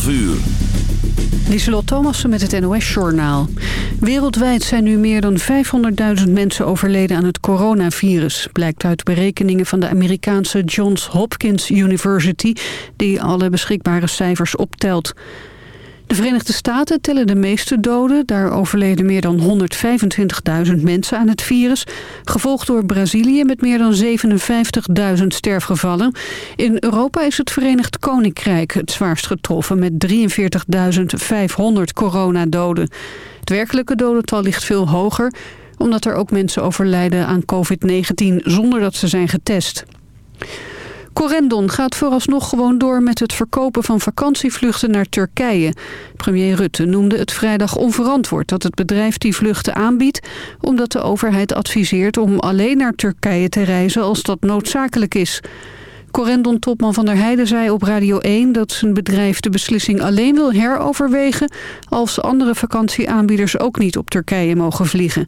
12 uur. Lieselot Thomassen met het NOS-journaal. Wereldwijd zijn nu meer dan 500.000 mensen overleden aan het coronavirus. Blijkt uit berekeningen van de Amerikaanse Johns Hopkins University... die alle beschikbare cijfers optelt. De Verenigde Staten tellen de meeste doden. Daar overleden meer dan 125.000 mensen aan het virus. Gevolgd door Brazilië met meer dan 57.000 sterfgevallen. In Europa is het Verenigd Koninkrijk het zwaarst getroffen... met 43.500 coronadoden. Het werkelijke dodental ligt veel hoger... omdat er ook mensen overlijden aan COVID-19 zonder dat ze zijn getest. Corendon gaat vooralsnog gewoon door met het verkopen van vakantievluchten naar Turkije. Premier Rutte noemde het vrijdag onverantwoord dat het bedrijf die vluchten aanbiedt... omdat de overheid adviseert om alleen naar Turkije te reizen als dat noodzakelijk is. Corendon-topman Van der Heijden zei op Radio 1 dat zijn bedrijf de beslissing alleen wil heroverwegen... als andere vakantieaanbieders ook niet op Turkije mogen vliegen.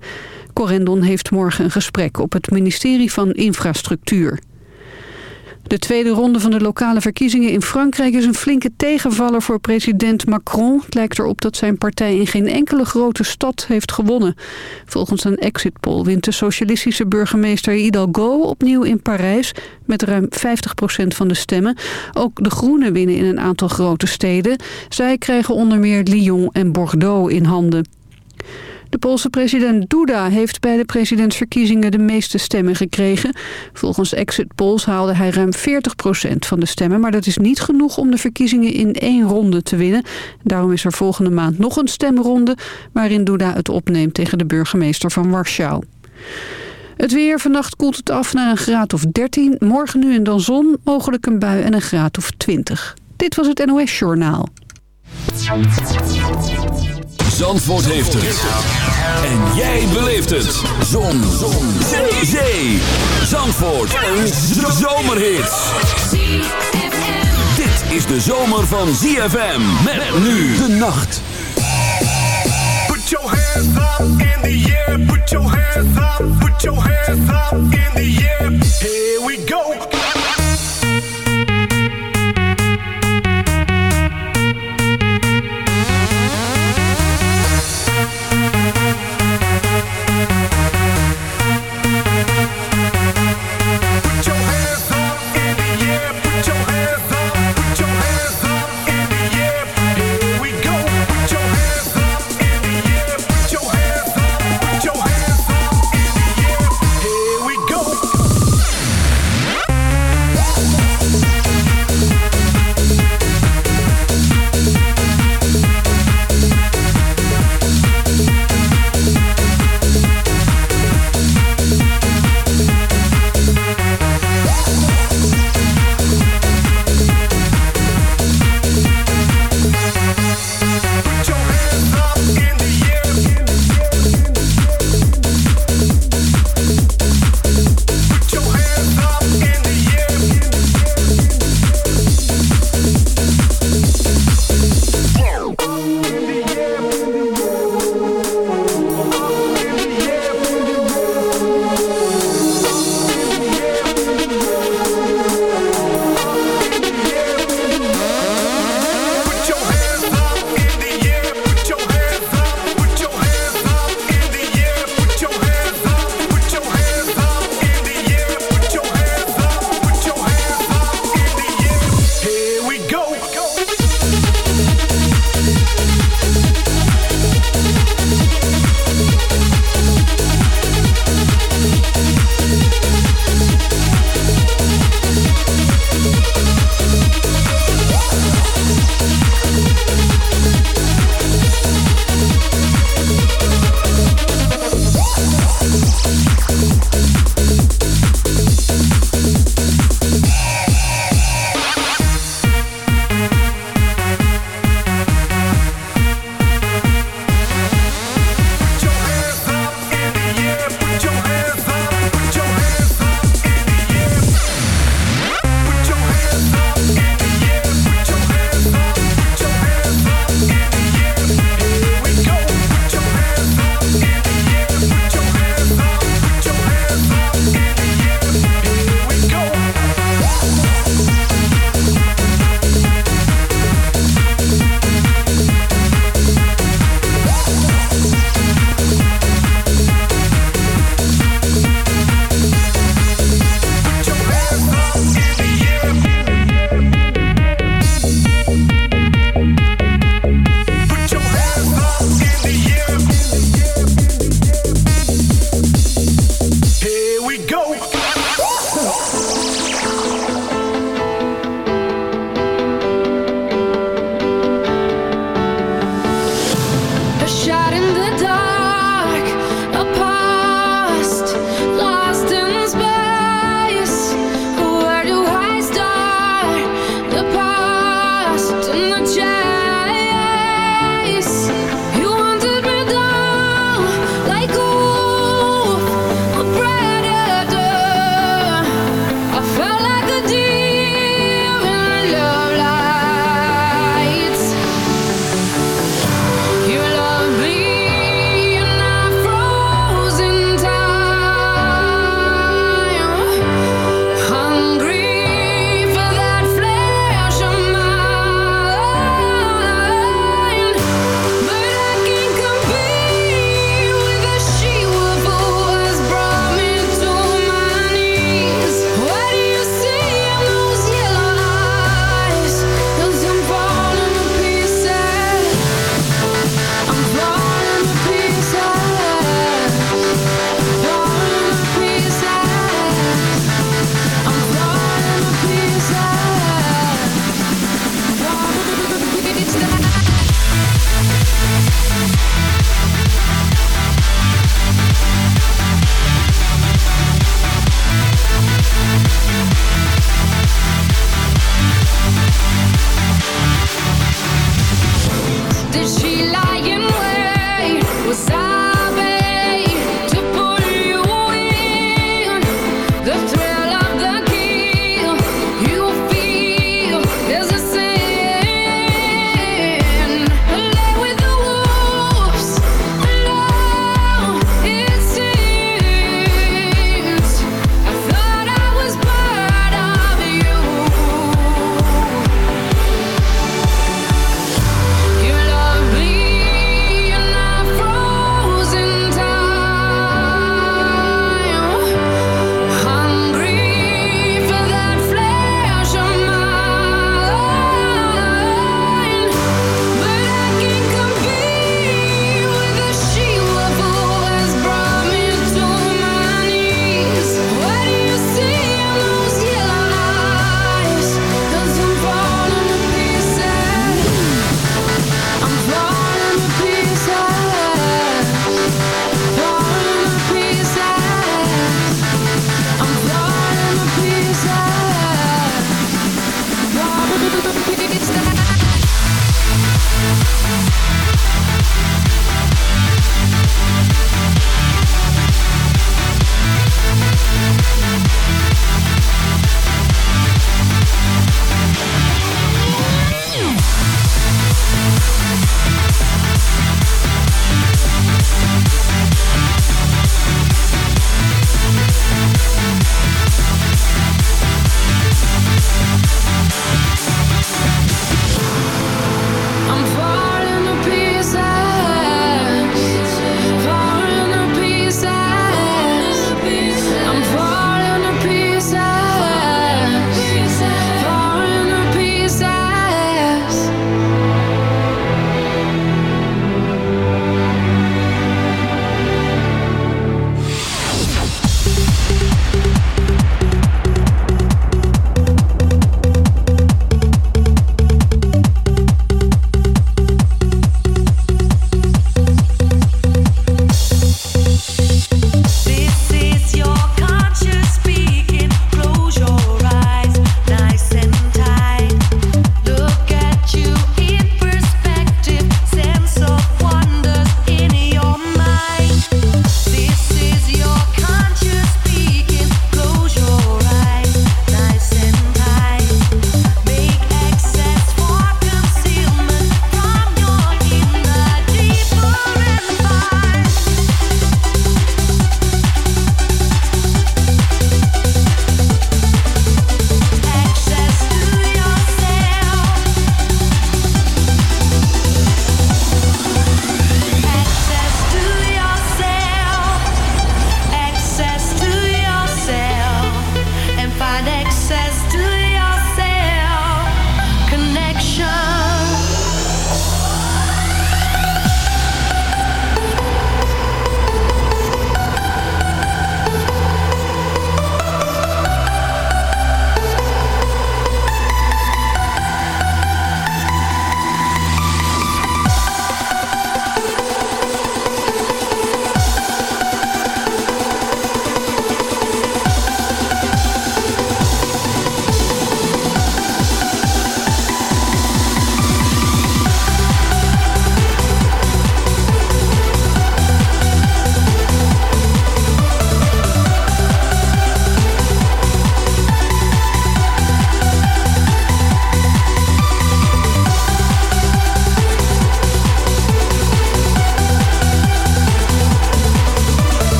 Corendon heeft morgen een gesprek op het ministerie van Infrastructuur. De tweede ronde van de lokale verkiezingen in Frankrijk is een flinke tegenvaller voor president Macron. Het lijkt erop dat zijn partij in geen enkele grote stad heeft gewonnen. Volgens een exit poll wint de socialistische burgemeester Hidalgo opnieuw in Parijs met ruim 50% van de stemmen. Ook de Groenen winnen in een aantal grote steden. Zij krijgen onder meer Lyon en Bordeaux in handen. De Poolse president Duda heeft bij de presidentsverkiezingen de meeste stemmen gekregen. Volgens exit polls haalde hij ruim 40% van de stemmen. Maar dat is niet genoeg om de verkiezingen in één ronde te winnen. Daarom is er volgende maand nog een stemronde... waarin Duda het opneemt tegen de burgemeester van Warschau. Het weer, vannacht koelt het af naar een graad of 13. Morgen nu en dan zon, mogelijk een bui en een graad of 20. Dit was het NOS Journaal. Zandvoort heeft het. En jij beleeft het. Zon. Zon. Zee. Zee. Zandvoort. Een zomerhit. Dit is de zomer van ZFM. Met nu de nacht. Put your hands up in the air. Put your hands up. Put your hands up in the air. Here we go.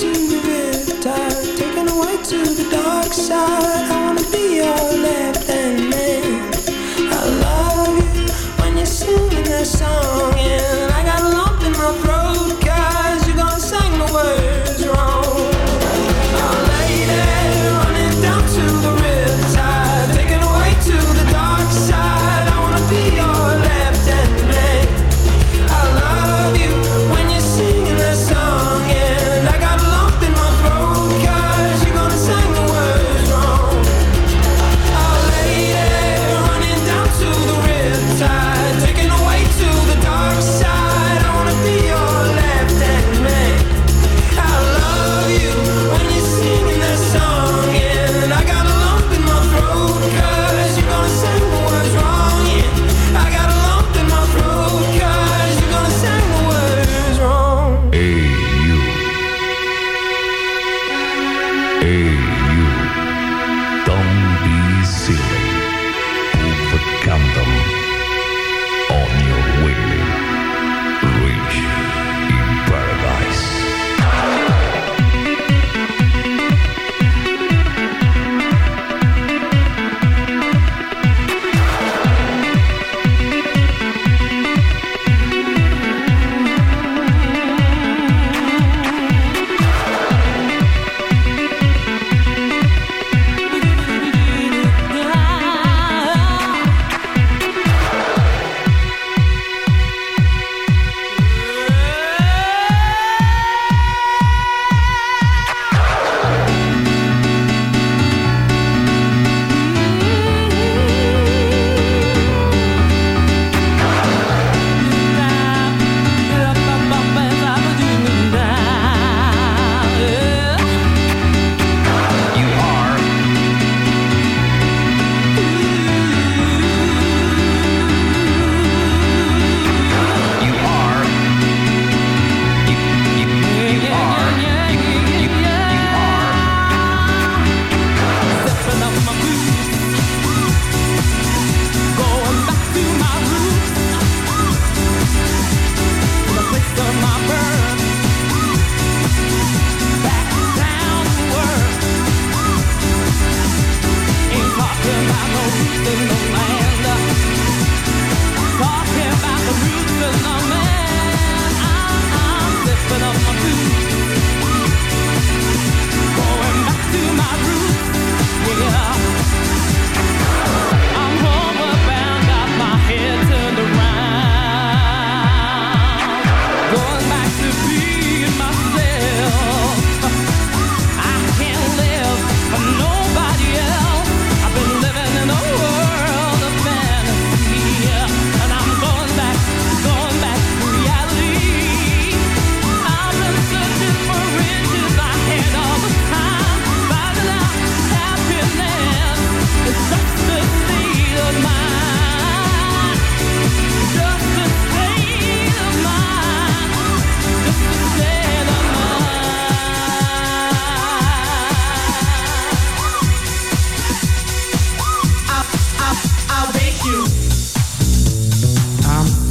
To the riptide, taken away to the dark side. I wanna be your left-hand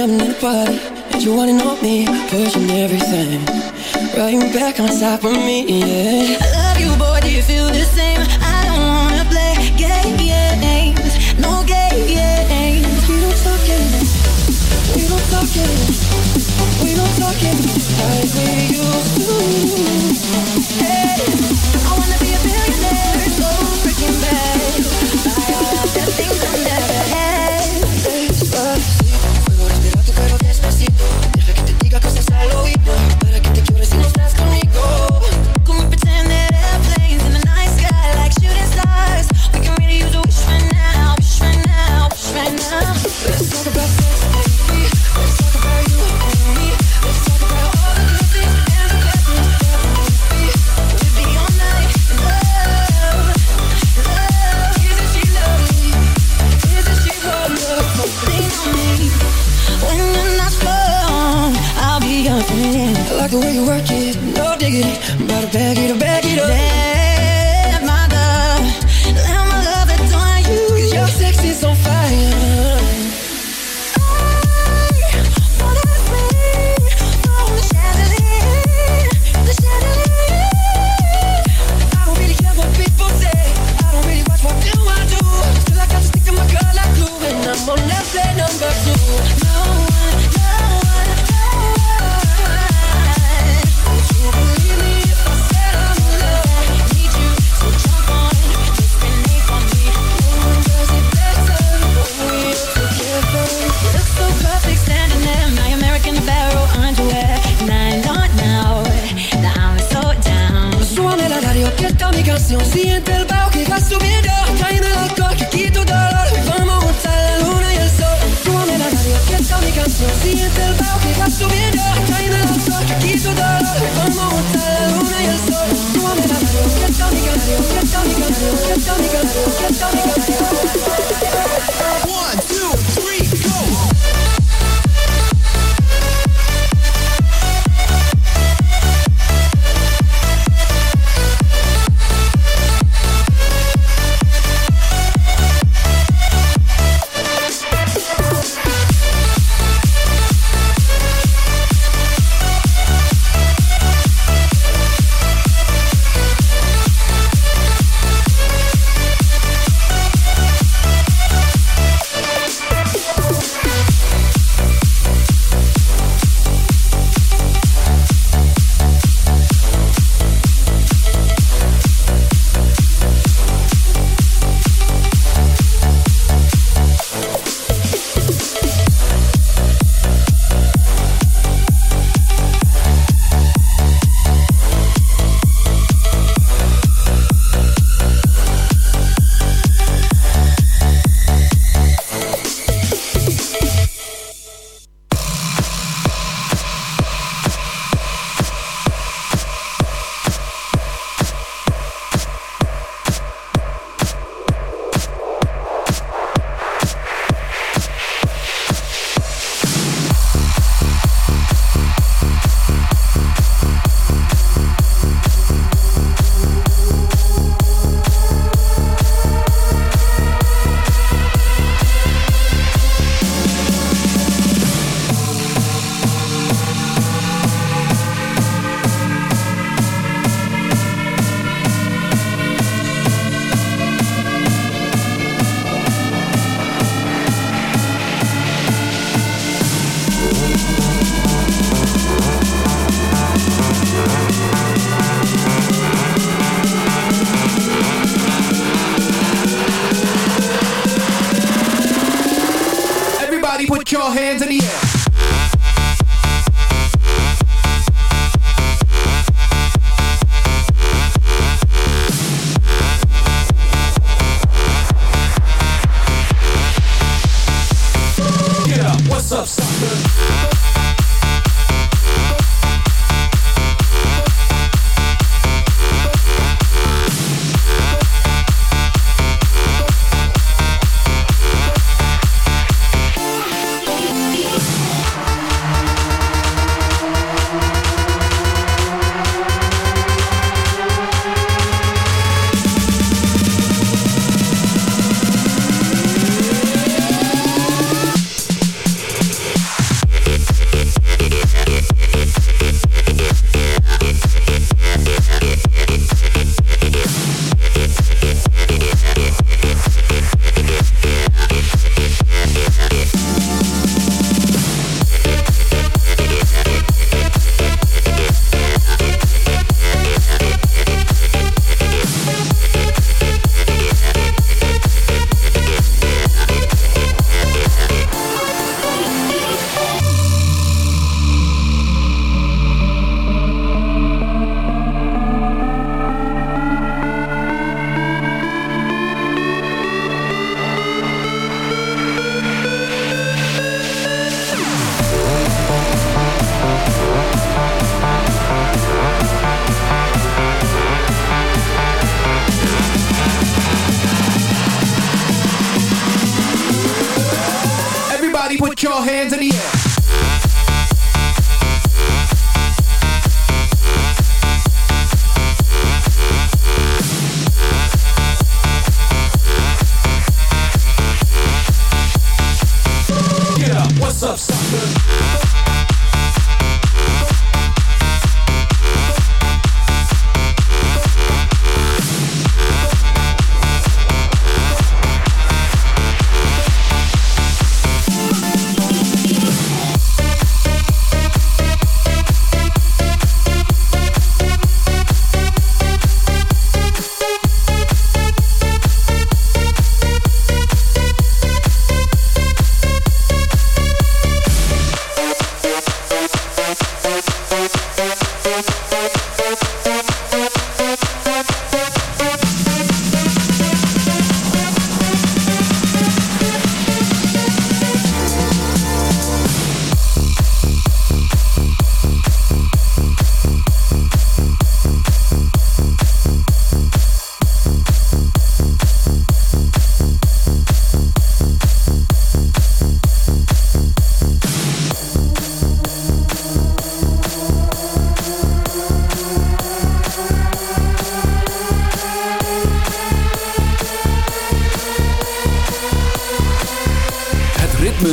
jumping in the party, and you wanna know me, pushing everything. Right back on top of me, yeah. I love you, boy, do you feel the same? I don't wanna play games, no games. We don't talk anymore, we don't talk anymore, we don't talk anymore like we used to.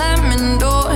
slamming doors.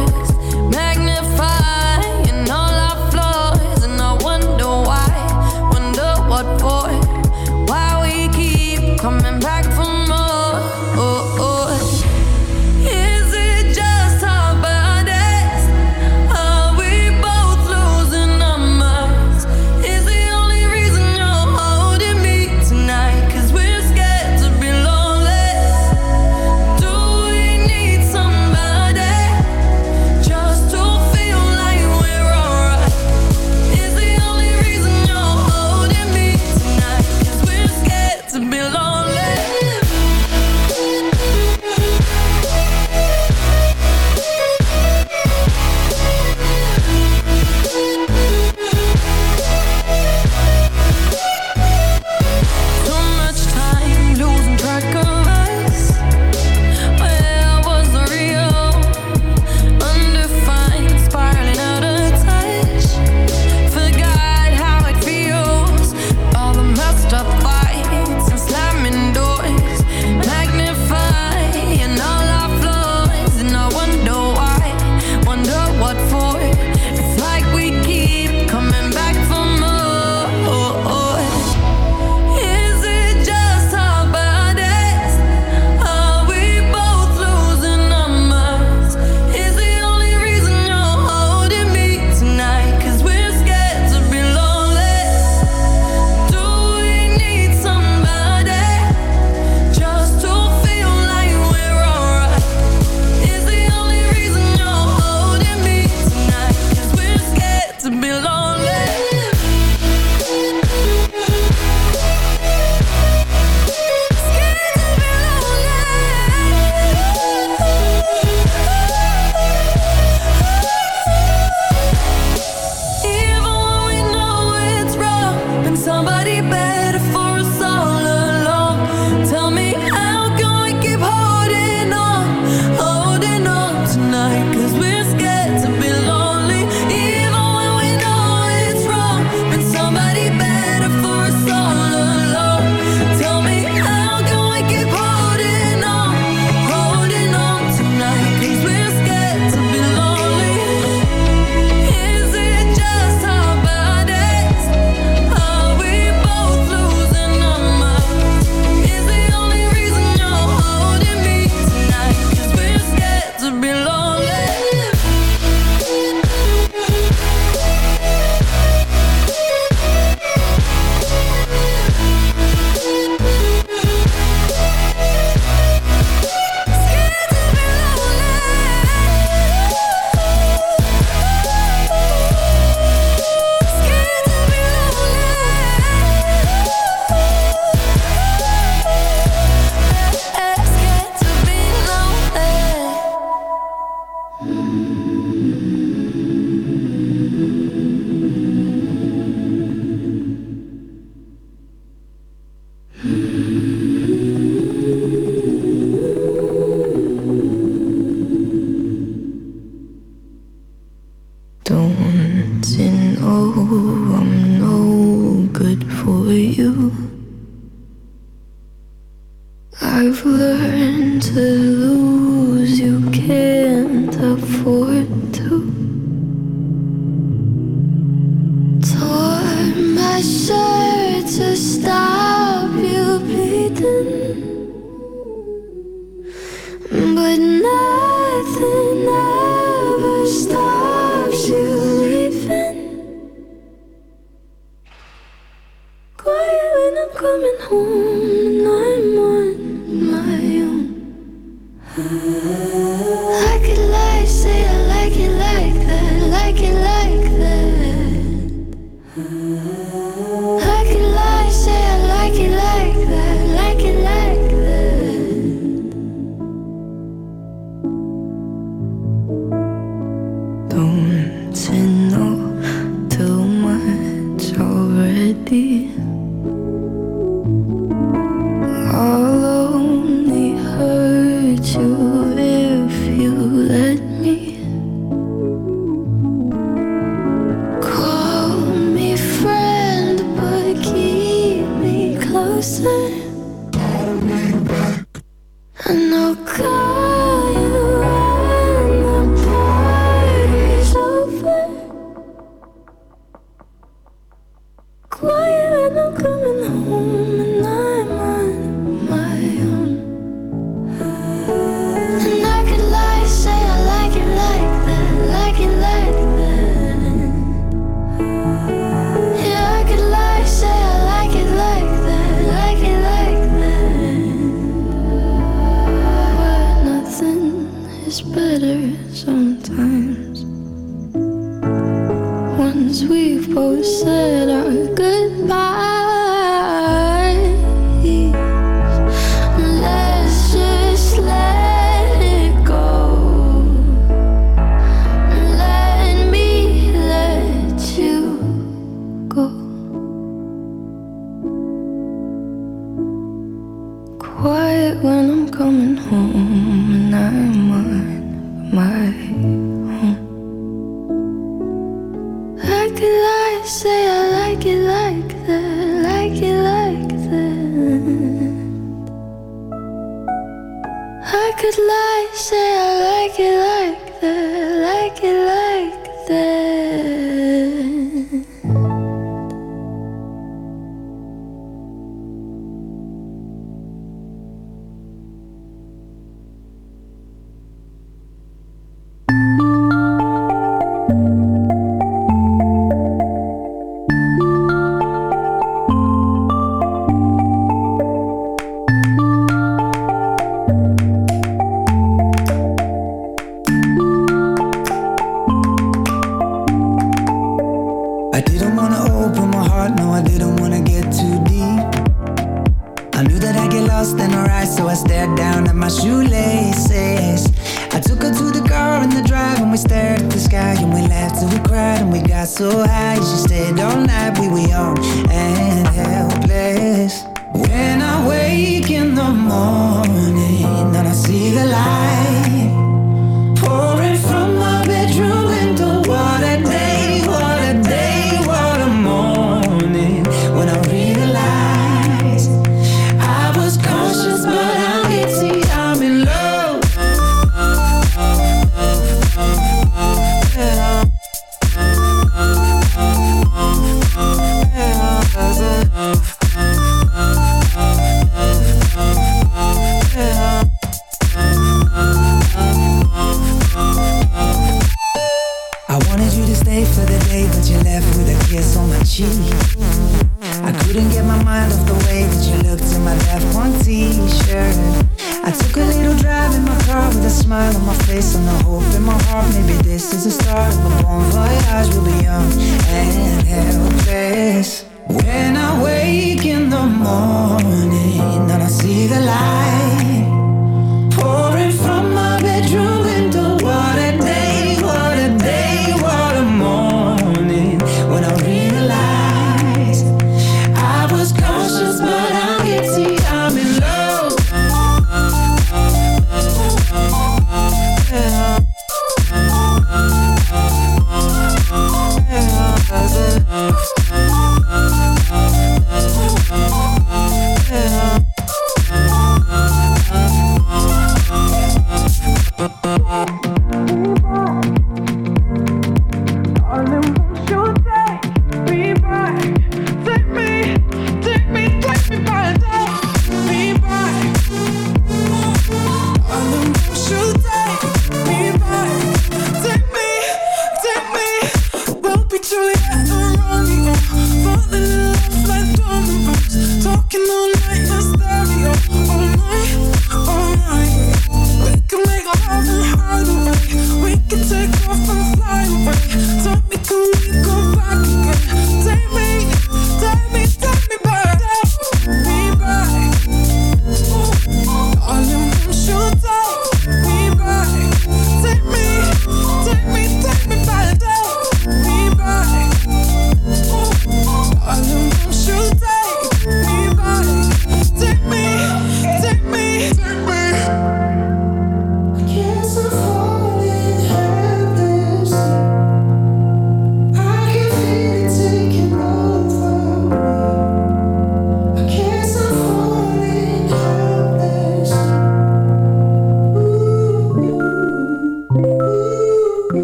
I know no I didn't wanna get too deep. I knew that I'd get lost in her eyes, so I stared down at my shoelaces. I took her to the car in the drive and we stared at the sky And we laughed and we cried and we got so high. She stayed all night, we were young and helpless. When I wake in the morning and I see the light